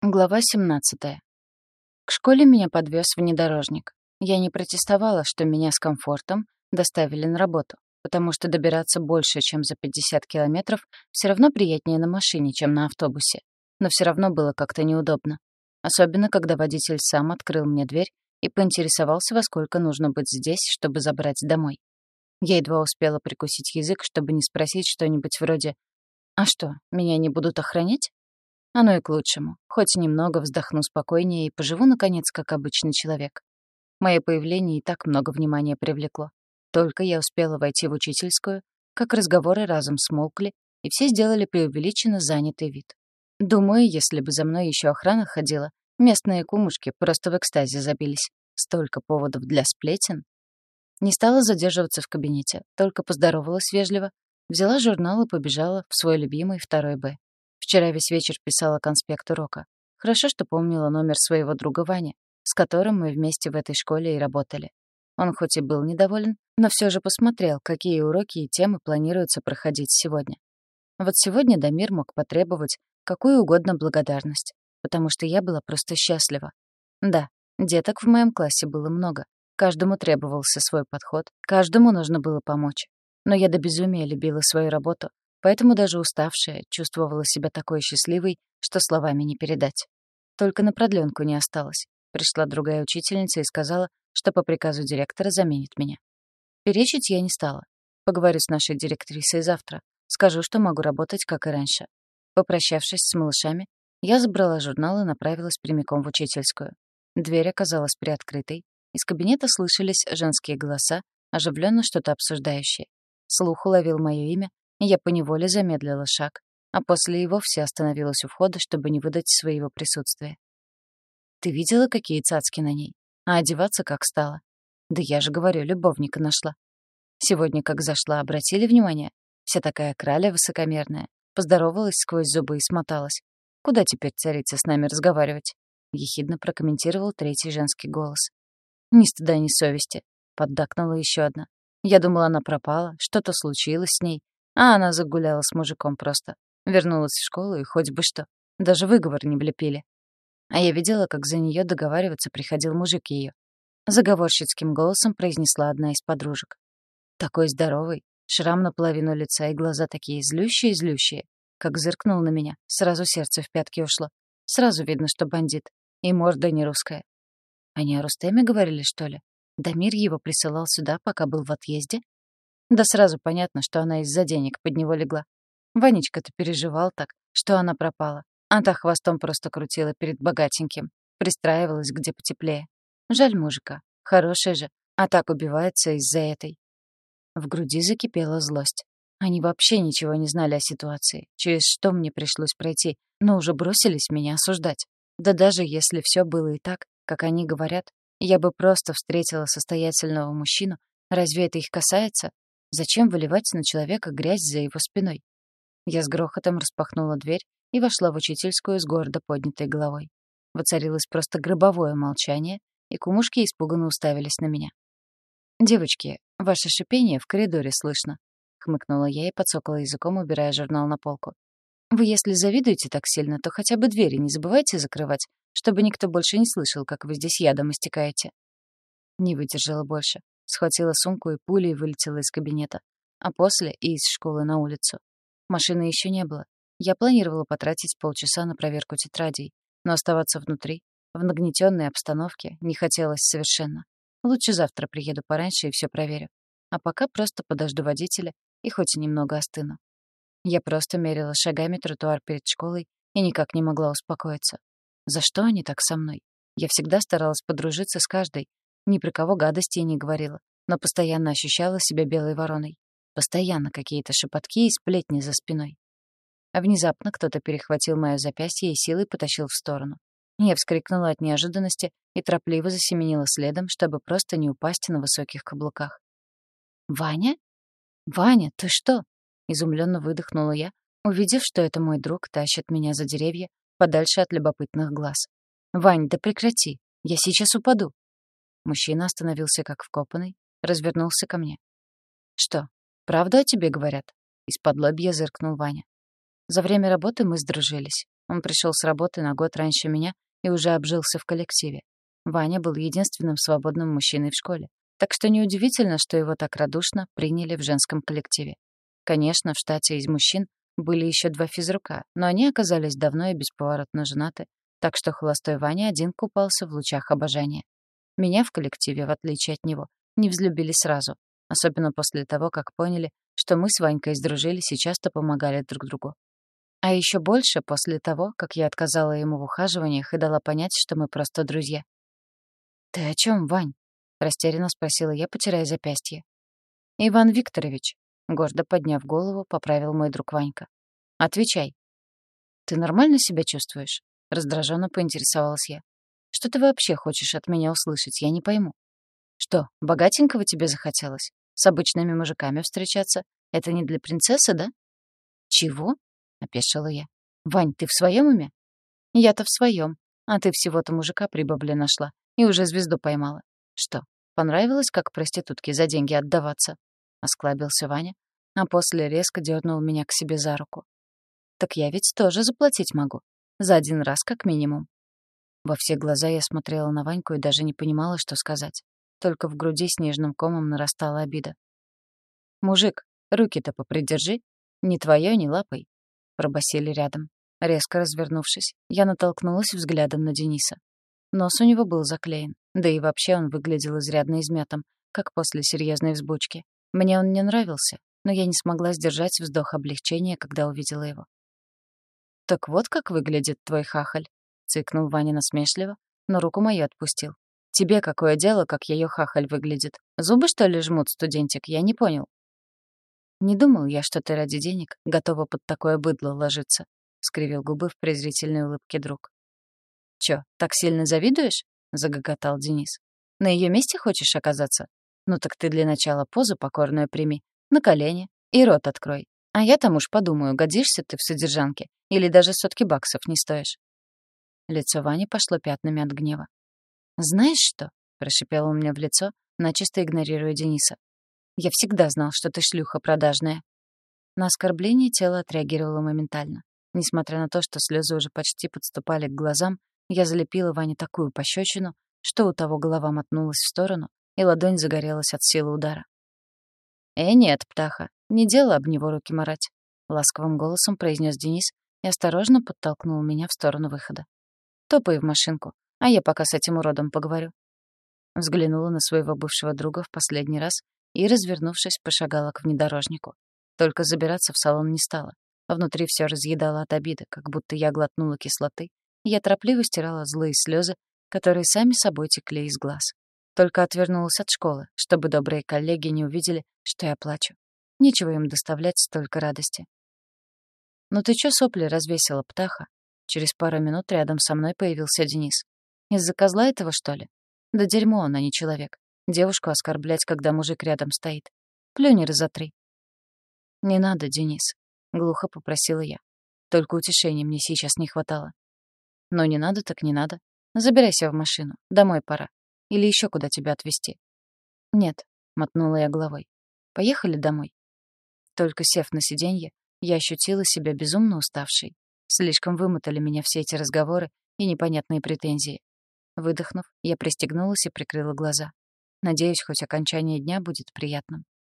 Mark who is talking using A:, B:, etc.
A: Глава 17. К школе меня подвез внедорожник. Я не протестовала, что меня с комфортом доставили на работу, потому что добираться больше, чем за 50 километров, все равно приятнее на машине, чем на автобусе. Но все равно было как-то неудобно. Особенно, когда водитель сам открыл мне дверь и поинтересовался, во сколько нужно быть здесь, чтобы забрать домой. Я едва успела прикусить язык, чтобы не спросить что-нибудь вроде «А что, меня не будут охранять?» Оно и к лучшему. Хоть немного вздохну спокойнее и поживу, наконец, как обычный человек. Мое появление и так много внимания привлекло. Только я успела войти в учительскую, как разговоры разом смолкли, и все сделали преувеличенно занятый вид. Думаю, если бы за мной еще охрана ходила, местные кумушки просто в экстазе забились. Столько поводов для сплетен. Не стала задерживаться в кабинете, только поздоровалась вежливо, взяла журнал и побежала в свой любимый второй Б. Вчера весь вечер писала конспект урока. Хорошо, что помнила номер своего друга Вани, с которым мы вместе в этой школе и работали. Он хоть и был недоволен, но все же посмотрел, какие уроки и темы планируется проходить сегодня. Вот сегодня Дамир мог потребовать какую угодно благодарность, потому что я была просто счастлива. Да, деток в моем классе было много. Каждому требовался свой подход, каждому нужно было помочь. Но я до безумия любила свою работу Поэтому даже уставшая чувствовала себя такой счастливой, что словами не передать. Только на продленку не осталось. Пришла другая учительница и сказала, что по приказу директора заменит меня. Перечить я не стала. Поговорю с нашей директрисой завтра. Скажу, что могу работать, как и раньше. Попрощавшись с малышами, я забрала журнал и направилась прямиком в учительскую. Дверь оказалась приоткрытой. Из кабинета слышались женские голоса, оживленно что-то обсуждающие. Слух уловил мое имя, я поневоле замедлила шаг, а после и вовсе остановилась у входа, чтобы не выдать своего присутствия. «Ты видела, какие цацки на ней? А одеваться как стало? Да я же говорю, любовника нашла. Сегодня, как зашла, обратили внимание? Вся такая краля высокомерная. Поздоровалась сквозь зубы и смоталась. Куда теперь царица с нами разговаривать?» Ехидно прокомментировал третий женский голос. «Ни стыда, ни совести», — поддакнула еще одна. «Я думала, она пропала, что-то случилось с ней, а она загуляла с мужиком просто. Вернулась в школу и хоть бы что. Даже выговор не влепили. А я видела, как за нее договариваться приходил мужик ее. Заговорщицким голосом произнесла одна из подружек. Такой здоровый, шрам на половину лица и глаза такие злющие-злющие. Как зыркнул на меня, сразу сердце в пятки ушло. Сразу видно, что бандит. И морда не русская. Они о Рустеме говорили, что ли? Дамир его присылал сюда, пока был в отъезде? Да сразу понятно, что она из-за денег под него легла. Ванечка-то переживал так, что она пропала. А та хвостом просто крутила перед богатеньким. Пристраивалась где потеплее. Жаль мужика. Хорошая же. А так убивается из-за этой. В груди закипела злость. Они вообще ничего не знали о ситуации, через что мне пришлось пройти, но уже бросились меня осуждать. Да даже если все было и так, как они говорят, я бы просто встретила состоятельного мужчину, разве это их касается? Зачем выливать на человека грязь за его спиной? Я с грохотом распахнула дверь и вошла в учительскую с гордо поднятой головой. Воцарилось просто гробовое молчание, и кумушки испуганно уставились на меня. «Девочки, ваше шипение в коридоре слышно», — хмыкнула я и подсокала языком, убирая журнал на полку. «Вы, если завидуете так сильно, то хотя бы двери не забывайте закрывать, чтобы никто больше не слышал, как вы здесь ядом истекаете». Не выдержала больше схватила сумку и пулей вылетела из кабинета, а после и из школы на улицу. Машины еще не было. Я планировала потратить полчаса на проверку тетрадей, но оставаться внутри, в нагнетенной обстановке, не хотелось совершенно. Лучше завтра приеду пораньше и все проверю. А пока просто подожду водителя и хоть немного остыну. Я просто мерила шагами тротуар перед школой и никак не могла успокоиться. За что они так со мной? Я всегда старалась подружиться с каждой, ни про кого гадости не говорила, но постоянно ощущала себя белой вороной. Постоянно какие-то шепотки и сплетни за спиной. А внезапно кто-то перехватил моё запястье и силой потащил в сторону. Я вскрикнула от неожиданности и торопливо засеменила следом, чтобы просто не упасть на высоких каблуках. «Ваня? Ваня, ты что?» — изумленно выдохнула я, увидев, что это мой друг тащит меня за деревья подальше от любопытных глаз. «Вань, да прекрати, я сейчас упаду». Мужчина остановился как вкопанный, развернулся ко мне. «Что, правда о тебе говорят?» Из-под лобья зыркнул Ваня. За время работы мы сдружились. Он пришел с работы на год раньше меня и уже обжился в коллективе. Ваня был единственным свободным мужчиной в школе, так что неудивительно, что его так радушно приняли в женском коллективе. Конечно, в штате из мужчин были еще два физрука, но они оказались давно и бесповоротно женаты, так что холостой Ваня один купался в лучах обожания. Меня в коллективе, в отличие от него, не взлюбили сразу, особенно после того, как поняли, что мы с Ванькой сдружились и часто помогали друг другу. А еще больше после того, как я отказала ему в ухаживаниях и дала понять, что мы просто друзья. «Ты о чем, Вань?» — растерянно спросила я, потирая запястье. «Иван Викторович», — гордо подняв голову, поправил мой друг Ванька. «Отвечай». «Ты нормально себя чувствуешь?» — раздраженно поинтересовалась я. «Что ты вообще хочешь от меня услышать, я не пойму». «Что, богатенького тебе захотелось? С обычными мужиками встречаться? Это не для принцессы, да?» «Чего?» — опешила я. «Вань, ты в своем уме?» «Я-то в своем, а ты всего-то мужика при бабле нашла и уже звезду поймала. Что, понравилось, как проститутке за деньги отдаваться?» — осклабился Ваня, а после резко дернул меня к себе за руку. «Так я ведь тоже заплатить могу. За один раз как минимум». Во все глаза я смотрела на Ваньку и даже не понимала, что сказать. Только в груди снежным комом нарастала обида. «Мужик, руки-то попридержи. Ни твоё, ни лапой», — пробасили рядом. Резко развернувшись, я натолкнулась взглядом на Дениса. Нос у него был заклеен, да и вообще он выглядел изрядно измятым, как после серьезной взбучки. Мне он не нравился, но я не смогла сдержать вздох облегчения, когда увидела его. «Так вот как выглядит твой хахаль», — цыкнул Ваня насмешливо, но руку мою отпустил. «Тебе какое дело, как ее хахаль выглядит? Зубы, что ли, жмут, студентик? Я не понял». «Не думал я, что ты ради денег готова под такое быдло ложиться», — скривил губы в презрительной улыбке друг. «Чё, так сильно завидуешь?» — загоготал Денис. «На ее месте хочешь оказаться? Ну так ты для начала позу покорную прими, на колени и рот открой. А я там уж подумаю, годишься ты в содержанке или даже сотки баксов не стоишь». Лицо Вани пошло пятнами от гнева. «Знаешь что?» — прошипел он мне в лицо, начисто игнорируя Дениса. «Я всегда знал, что ты шлюха продажная». На оскорбление тело отреагировало моментально. Несмотря на то, что слезы уже почти подступали к глазам, я залепила Ване такую пощечину, что у того голова мотнулась в сторону, и ладонь загорелась от силы удара. «Э, нет, птаха, не дело об него руки марать», — ласковым голосом произнес Денис и осторожно подтолкнул меня в сторону выхода. «Топай в машинку, а я пока с этим уродом поговорю». Взглянула на своего бывшего друга в последний раз и, развернувшись, пошагала к внедорожнику. Только забираться в салон не стала. Внутри все разъедало от обиды, как будто я глотнула кислоты я торопливо стирала злые слезы, которые сами собой текли из глаз. Только отвернулась от школы, чтобы добрые коллеги не увидели, что я плачу. Нечего им доставлять столько радости. «Ну ты чё сопли развесила, птаха?» Через пару минут рядом со мной появился Денис. «Из-за козла этого, что ли? Да дерьмо он, а не человек. Девушку оскорблять, когда мужик рядом стоит. Плюнь раза три». «Не надо, Денис», — глухо попросила я. Только утешения мне сейчас не хватало. Но не надо так не надо. Забирайся в машину. Домой пора. Или еще куда тебя отвезти. Нет, мотнула я головой. Поехали домой. Только сев на сиденье, я ощутила себя безумно уставшей. Слишком вымотали меня все эти разговоры и непонятные претензии. Выдохнув, я пристегнулась и прикрыла глаза. Надеюсь, хоть окончание дня будет приятным.